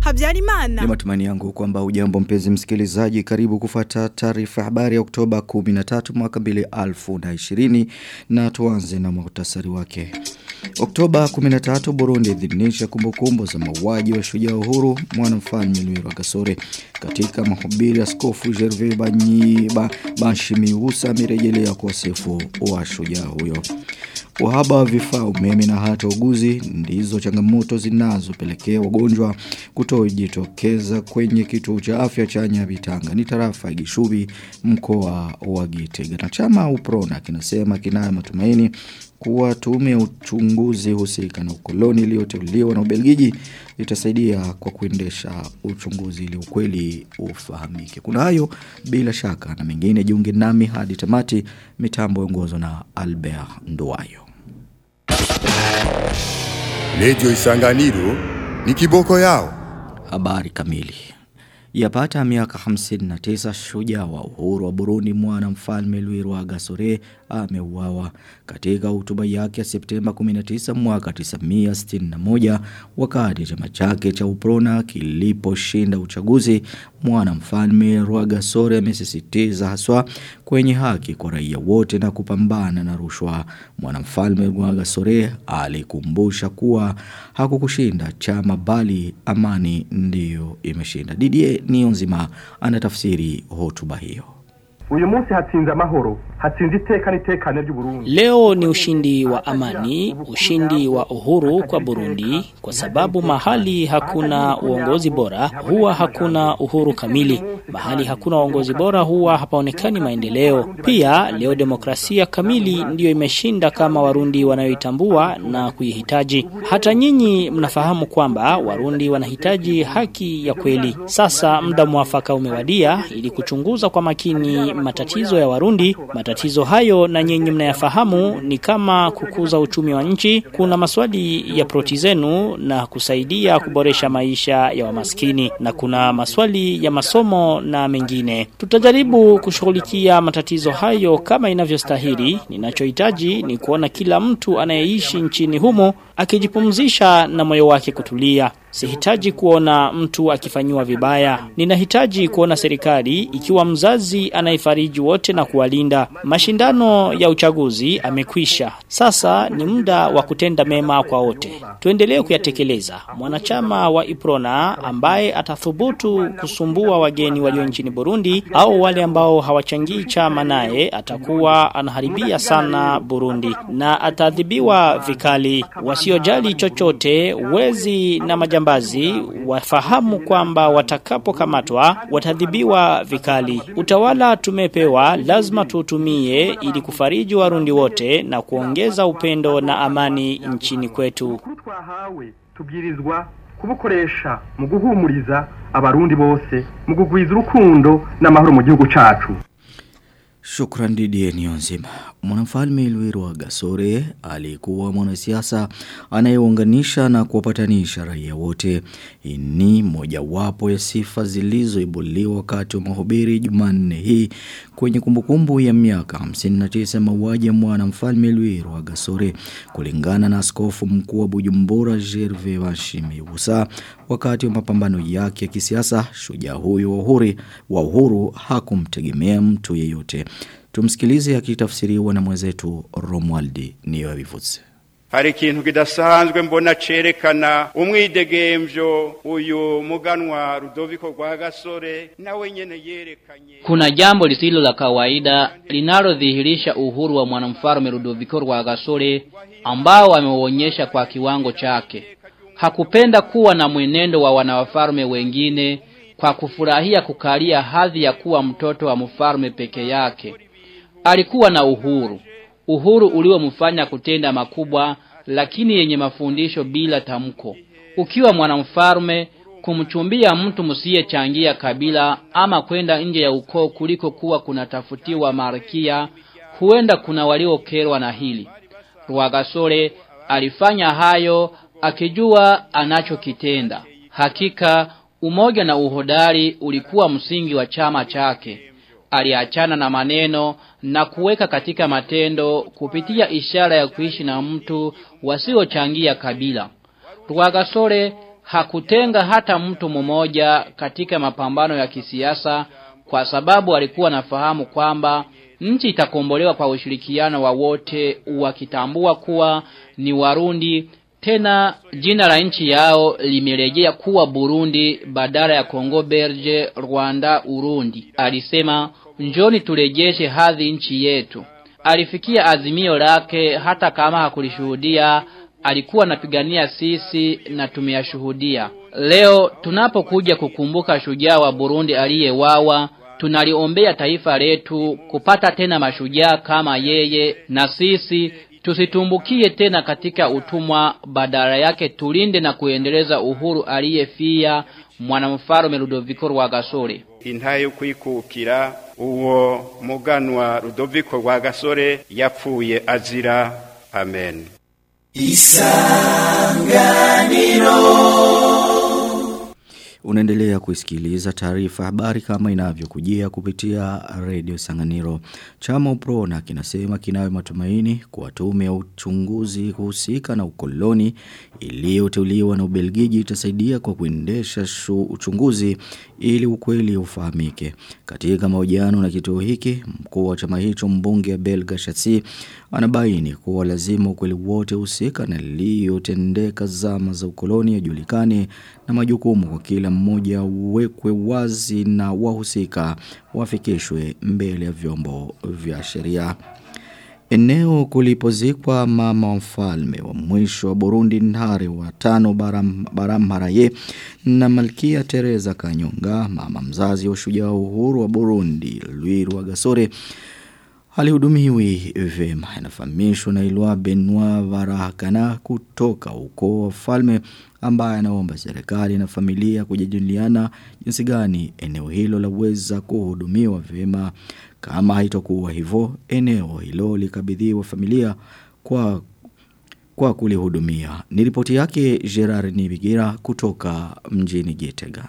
Habyarimana. Ni matumaini yangu kwamba ujambo mpenzi msikilizaji karibu kufata taarifa habari ya Oktoba 13 mwaka 2020 na tuanze na muhtasari wake. Oktoba 13 Burundi idhinisha kumbukumbu za mauaji wa shujaa uhuru mwanamfalme Louis Gasore katika mahubiri askofu Gervais Banyiba Bashimiusa amerejelea kwa sifu wa shujaa huyo. Uhaba wa vifaa umeme na hata uguzi ndizo changamoto zinazopelekea wagonjwa kutojitokeza kwenye kituo cha afya cha Nyabitanga ni tarafa ya Gishubi mkoa wa Gitega. Na chama Uprona kinasema kinayo matumaini kuwa tume ya uchunguzi husika na ukoloni iliyoteuliwa na Ubelgiji itasaidia kwa kuendesha uchunguzi ili ukweli ufahamike. Kuna hayo bila shaka na mengine jiunge nami hadi tamati mitambo ongozwa na Albert Nduwayo. Radio Isanganiro ni kiboko yao. Habari kamili. Yapata miaka 59 shujaa wa uhuru wa Burundi mwana mfalme Louis Rwagasore ameuawa katika hotuba yake ya Septemba 19 mwaka 1961 wakati chama chake cha Uprona kiliposhinda uchaguzi mwana mfalme Rwagasore amesisitiza haswa kwenye haki kwa raia wote na kupambana na rushwa. Mwana mfalme Rwagasore alikumbusha kuwa hakukushinda chama bali amani ndiyo imeshinda. Didier Niyonzima anatafsiri hotuba hiyo uyu munsi hatsinze amahoro hatsinze iteka n'itekane ry'uburundi Leo ni ushindi wa amani, ushindi wa uhuru kwa Burundi kwa sababu mahali hakuna uongozi bora huwa hakuna uhuru kamili. Mahali hakuna uongozi bora huwa hapaonekani maendeleo. Pia leo demokrasia kamili ndiyo imeshinda kama Warundi wanayoitambua na kuihitaji. Hata nyinyi mnafahamu kwamba Warundi wanahitaji haki ya kweli. Sasa muda mwafaka umewadia ili kuchunguza kwa makini matatizo ya Warundi. Matatizo hayo na nyinyi mnayafahamu ni kama kukuza uchumi wa nchi, kuna maswali ya proti zenu na kusaidia kuboresha maisha ya wamaskini na kuna maswali ya masomo na mengine. Tutajaribu kushughulikia matatizo hayo kama inavyostahili. Ninachohitaji ni kuona kila mtu anayeishi nchini humo akijipumzisha na moyo wake kutulia. Sihitaji kuona mtu akifanyiwa vibaya. Ninahitaji kuona serikali ikiwa mzazi anayefariji wote na kuwalinda. Mashindano ya uchaguzi amekwisha. Sasa ni muda wa kutenda mema kwa wote. Tuendelee kuyatekeleza. Mwanachama wa Iprona ambaye atathubutu kusumbua wageni walio nchini Burundi au wale ambao hawachangii chama naye atakuwa anaharibia sana Burundi na ataadhibiwa vikali. Wasiojali chochote wezi na majambazi wafahamu kwamba watakapokamatwa watadhibiwa vikali. Utawala tumepewa lazima tuutumie ili kufariji warundi wote na kuongeza upendo na amani nchini kwetu. tubwirizwa kubukoresha mu guhumuriza abarundi bose mu kugwiza urukundo n'amahoro mu gihugu cacu Shukran Didier Niyonzima. Mwanamfalme Louis Agasore alikuwa mwanasiasa anayeunganisha na kuwapatanisha raia wote. Ni mojawapo ya sifa zilizoibuliwa wakati wa mahubiri Jumanne hii kwenye kumbukumbu ya miaka 59 mauaji ya mwanamfalme Louis Gasore, kulingana na askofu mkuu wa Bujumbura Gervais Bashimibusa wakati wa mapambano yake ya kisiasa shujaa huyo wa uhuru hakumtegemea mtu yeyote. Tumsikilize akitafsiriwa na mwenzetu Romualdi niyo abivutse. hari ikintu kidasanzwe mbona cerekana umwidegemvyo uyu muganwa Rudoviko rwa Gasore nawe nyene yerekanye Kuna jambo lisilo la kawaida linalodhihirisha uhuru wa mwanamfalme Rudoviko Rwagasore ambao ameuonyesha kwa kiwango chake. Hakupenda kuwa na mwenendo wa wanawafalme wengine kwa kufurahia kukalia hadhi ya kuwa mtoto wa mfalme peke yake. Alikuwa na uhuru, uhuru uliomfanya kutenda makubwa lakini yenye mafundisho bila tamko. Ukiwa mwanamfalme kumchumbia mtu msiyechangia kabila ama kwenda nje ya ukoo kuliko kuwa kunatafutiwa malkia, huenda kuna waliokerwa na hili. Rwagasore alifanya hayo akijua anachokitenda. Hakika umoja na uhodari ulikuwa msingi wa chama chake. Aliachana na maneno na kuweka katika matendo kupitia ishara ya kuishi na mtu wasiochangia kabila. Rwagasore hakutenga hata mtu mmoja katika mapambano ya kisiasa kwa sababu alikuwa anafahamu kwamba nchi itakombolewa kwa ushirikiano wa wote wakitambua kuwa ni Warundi tena jina la nchi yao limerejea kuwa Burundi badala ya Kongo Belge, Rwanda, Urundi. Alisema njoni turejeshe hadhi nchi yetu. Alifikia azimio lake hata kama hakulishuhudia alikuwa anapigania sisi na tumeyashuhudia. Leo tunapokuja kukumbuka shujaa wa Burundi aliyewawa tunaliombea taifa letu kupata tena mashujaa kama yeye na sisi tusitumbukie tena katika utumwa badala yake tulinde na kuendeleza uhuru aliyefia mwanamfalme Ludovico wa Gasore. Intayo kwikukira uwo muganwa Rudoviko rwa gasore yapfuye azira. Amen Unaendelea kusikiliza taarifa habari kama inavyokujia kupitia Radio Sanganiro. Chama Uprona kinasema kinayo matumaini kwa tume ya uchunguzi kuhusika na ukoloni iliyoteuliwa na Ubelgiji itasaidia kwa kuendesha uchunguzi ili ukweli ufahamike. Katika mahojiano na kituo hiki, mkuu wa chama hicho mbunge Belga shasi anabaini kuwa lazima ukweli wote husika na liyotendeka zama za ukoloni yajulikane na majukumu kwa kila mmoja uwekwe wazi na wahusika wafikishwe mbele ya vyombo vya sheria. Eneo kulipozikwa mama mfalme wa mwisho wa Burundi Ntare wa tano Baram, Baramaraye na Malkia Teresa Kanyonga, mama mzazi wa shujaa uhuru wa Burundi Lwiru Gasore alihudumiwi vema. Inafahamishwa na Ilwa Benoit Varakana kutoka ukoo wa falme ambaye anaomba serikali na familia kujadiliana jinsi gani eneo hilo laweza kuhudumiwa vyema. Kama haitokuwa hivyo, eneo hilo likabidhiwa familia kwa kwa kulihudumia. Ni ripoti yake Gerard Nibigira kutoka mjini Gitega.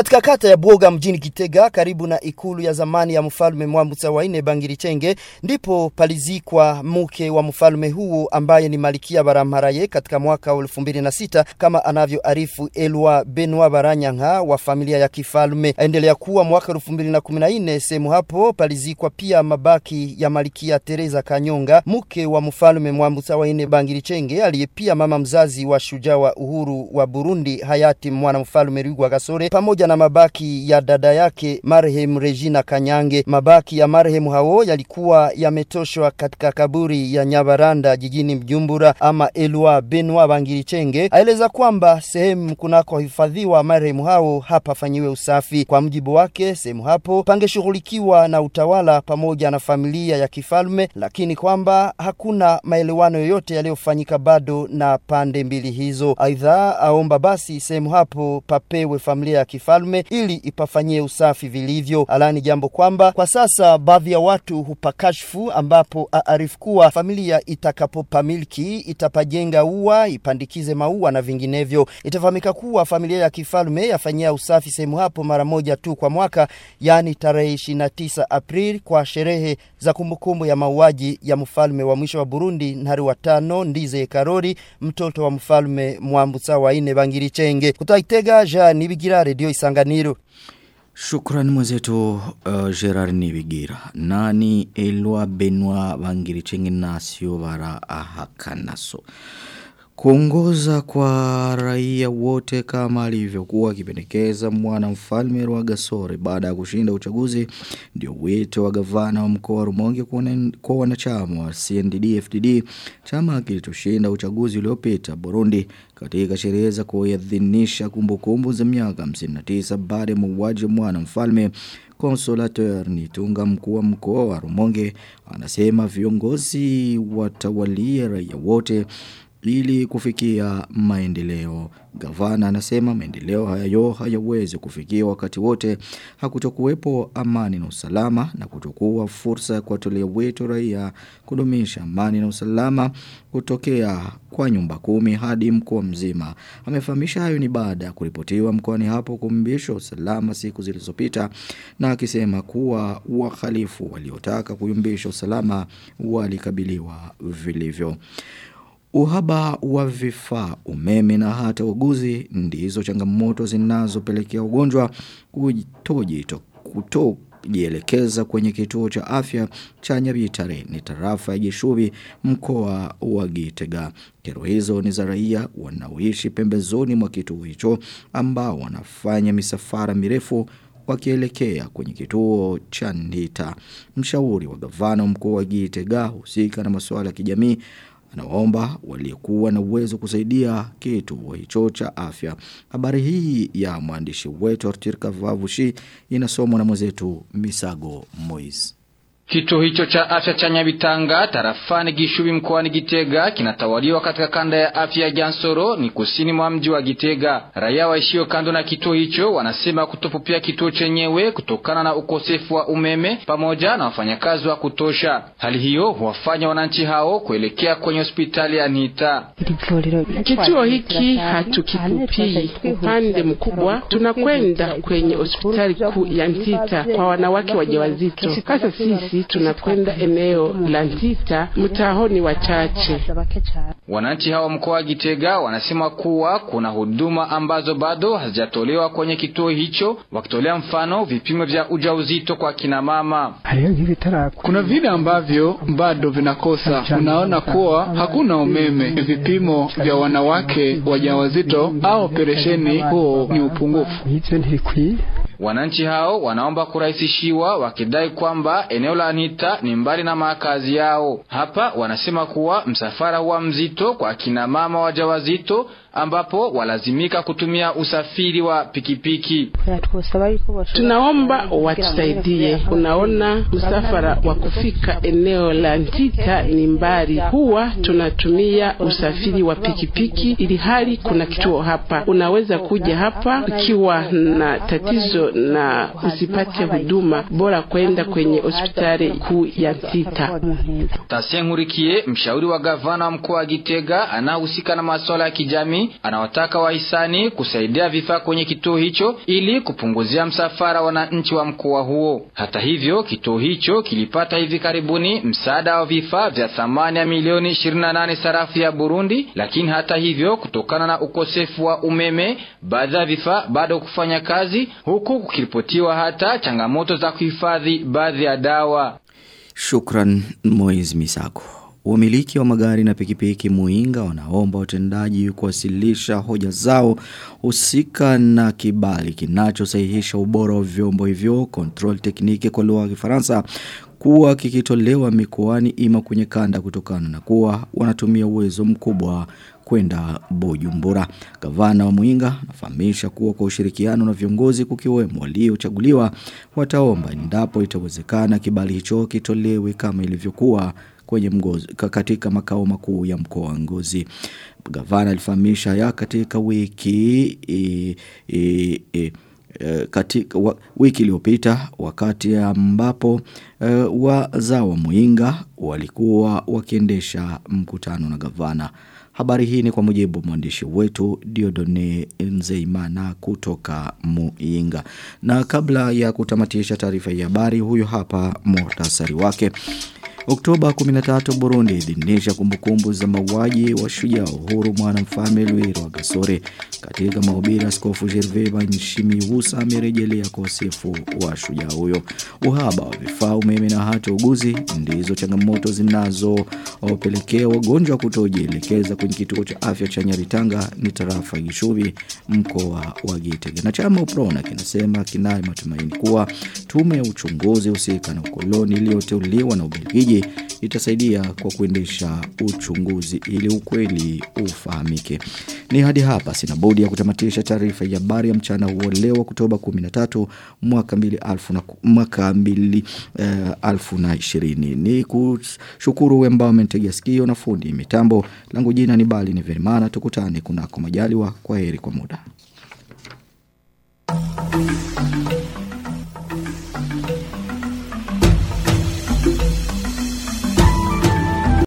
Katika kata ya Bwoga mjini Kitega karibu na ikulu ya zamani ya mfalme Mwambutsa wa nne Bangirichenge ndipo palizikwa mke wa mfalme huo ambaye ni Malikia Baramaraye katika mwaka wa 2006 kama anavyoarifu Elwa Benwa Baranyanga wa familia ya kifalme. Aendelea kuwa mwaka 2014 sehemu hapo palizikwa pia mabaki ya Malikia Teresa Kanyonga mke wa mfalme Mwambutsa wa nne Bangirichenge aliyepia mama mzazi wa shujaa wa uhuru wa Burundi hayati mwana mfalme Rwigwa Gasore pamoja na mabaki ya dada yake marehemu Regina Kanyange. Mabaki ya marehemu hao yalikuwa yametoshwa katika kaburi ya Nyabaranda jijini Mjumbura. Ama Elwa Benwa Bangirichenge aeleza kwamba sehemu kunakohifadhiwa marehemu hao hapafanyiwe usafi. Kwa mjibu wake, sehemu hapo pangeshughulikiwa na utawala pamoja na familia ya kifalme, lakini kwamba hakuna maelewano yoyote yaliyofanyika bado na pande mbili hizo. Aidha, aomba basi sehemu hapo papewe familia ya kifalme ufalme ili ipafanyie usafi vilivyo. Alani jambo kwamba kwa sasa baadhi ya watu hupakashfu, ambapo aarifu kuwa familia itakapopamiliki itapajenga ua, ipandikize maua na vinginevyo. Itafahamika kuwa familia ya kifalme yafanyia usafi sehemu hapo mara moja tu kwa mwaka, yani tarehe 29 Aprili kwa sherehe za kumbukumbu ya mauaji ya mfalme wa mwisho wa Burundi Ntare wa tano Ndize Karori, mtoto wa mfalme Mwambutsa wa ine Bangirichenge. Kutaitega ja nibigira redio Isanganiro. Shukrani mwenzetu uh, Gerard Nibigira. Nani Elwa Benwa Bangirichenge Nasio Bara Ahakanaso. Kuongoza kwa raia wote kama alivyokuwa akipendekeza mwana mfalme Rwagasore baada ya kushinda uchaguzi ndio wito wa gavana wa mkoa wa Rumonge kwa wanachama wa CNDD-FDD chama kilichoshinda uchaguzi uliopita Burundi katika sherehe za kuadhinisha kumbukumbu za miaka 59 baada ya mauaji mwana mfalme Consolateur Nitunga mkuu wa mkoa wa Rumonge anasema viongozi watawalia raia wote ili kufikia maendeleo. Gavana anasema maendeleo hayo hayawezi kufikia wakati wote hakutokuwepo amani na usalama na kutokuwa fursa kwa tolea wetu raia kudumisha amani na usalama kutokea kwa nyumba kumi hadi mkoa mzima. Amefahamisha hayo ni baada ya kuripotiwa mkoani hapo kumbisho usalama siku zilizopita na akisema kuwa wahalifu waliotaka kuyumbisha usalama walikabiliwa vilivyo. Uhaba wa vifaa, umeme na hata uguzi ndizo changamoto zinazopelekea ugonjwa kutojito kutojielekeza kwenye kituo cha afya cha Nyabitare ni tarafa ya Gishubi mkoa wa Gitega. Kero hizo ni za raia wanaoishi pembezoni mwa kituo hicho ambao wanafanya misafara mirefu wakielekea kwenye kituo cha Ndita. Mshauri wa gavana mkoa wa Gitega husika na masuala ya kijamii anawaomba waliokuwa na uwezo kusaidia kituo hicho cha afya. Habari hii ya mwandishi wetu Artir Kavavushi inasomwa na mwenzetu Misago Moise. Kituo hicho cha afya cha Nyabitanga tarafani Gishubi mkoani Gitega kinatawaliwa katika kanda ya afya ya Jansoro ni kusini mwa mji wa Gitega. Raia waishio kando na kituo hicho wanasema kutopupia kituo chenyewe kutokana na ukosefu wa umeme pamoja na wafanyakazi wa kutosha. Hali hiyo huwafanya wananchi hao kuelekea kwenye hospitali ya Nita. Kituo hiki hatukipupii upande mkubwa, tunakwenda kwenye hospitali kuu ya Ntita kwa wanawake wajawazito. Sasa sisi tunakwenda eneo la Ntita mtahoni wachache. Wananchi hao mkoa wa Gitega wanasema kuwa kuna huduma ambazo bado hazijatolewa kwenye kituo hicho, wakitolea mfano vipimo vya ujauzito kwa kina mama. Kuna vile ambavyo bado vinakosa. Unaona kuwa hakuna umeme, vipimo vya wanawake wajawazito au operesheni, huo ni upungufu. Wananchi hao wanaomba kurahisishiwa wakidai kwamba eneo la Anita ni mbali na makazi yao. Hapa wanasema kuwa msafara huwa mzito kwa akina mama wajawazito ambapo walazimika kutumia usafiri wa pikipiki. Tunaomba watusaidie. Unaona, msafara wa kufika eneo la Ntita ni mbali, huwa tunatumia usafiri wa pikipiki, ili hali kuna kituo hapa. Unaweza kuja hapa ukiwa na tatizo na usipate huduma, bora kwenda kwenye hospitali kuu ya Ntita. Tasien Nkurikiye, mshauri wa gavana wa mkoa wa Gitega anahusika na masuala ya kijamii, anawataka wahisani kusaidia vifaa kwenye kituo hicho ili kupunguzia msafara wananchi wa mkoa huo. Hata hivyo, kituo hicho kilipata hivi karibuni msaada wa vifaa vya thamani ya milioni 28 sarafu ya Burundi, lakini hata hivyo, kutokana na ukosefu wa umeme, baadhi ya vifaa bado kufanya kazi, huku kukiripotiwa hata changamoto za kuhifadhi baadhi ya dawa. Shukran Moiz Misako. Wamiliki wa magari na pikipiki Muinga wanaomba watendaji kuwasilisha hoja zao husika na kibali kinachosahihisha ubora wa vyombo hivyo control technique kwa lugha ya Kifaransa kuwa kikitolewa mikoani ima kwenye kanda kutokana na kuwa wanatumia uwezo mkubwa kwenda Bujumbura. Gavana wa Muinga anafahamisha kuwa kwa ushirikiano na viongozi kukiwemo waliochaguliwa wataomba endapo itawezekana kibali hicho kitolewe kama ilivyokuwa kwenye mgozi, katika makao makuu ya mkoa wa Ngozi. Gavana alifahamisha ya katika wiki e, e, e, katika wa, wiki iliyopita wakati ambapo e, wazao wa Muinga walikuwa wakiendesha mkutano na gavana. Habari hii ni kwa mujibu mwandishi wetu Diodone Nzeimana kutoka Muinga. Na kabla ya kutamatisha taarifa ya habari huyo hapa muhtasari wake. Oktoba 13 Burundi idhinisha kumbukumbu za mauaji wa shujaa uhuru mwanamfalme Louis Gasore. Katika mahubiri askofu Gervais Banshimiwusa amerejelea kwa wasifu wa shujaa huyo. Uhaba wa vifaa umeme na hata uguzi ndizo changamoto zinazopelekea wagonjwa kutojielekeza kwenye kituo cha afya cha Nyaritanga ni tarafa ya Gishubi mkoa wa Gitega. Na chama Uprona kinasema kinaye matumaini kuwa tume ya uchunguzi husika na ukoloni iliyoteuliwa na Ubelgiji itasaidia kwa kuendesha uchunguzi ili ukweli ufahamike. Ni hadi hapa sina bodi ya kutamatisha taarifa ya habari ya mchana huo leo Oktoba 13 mwaka 2000 mwaka 2020. Eh, ni kushukuru ambao wamenitegea sikio na fundi mitambo langu jina ni Bali ni Verimana tukutane kunako majaliwa kwa heri kwa muda.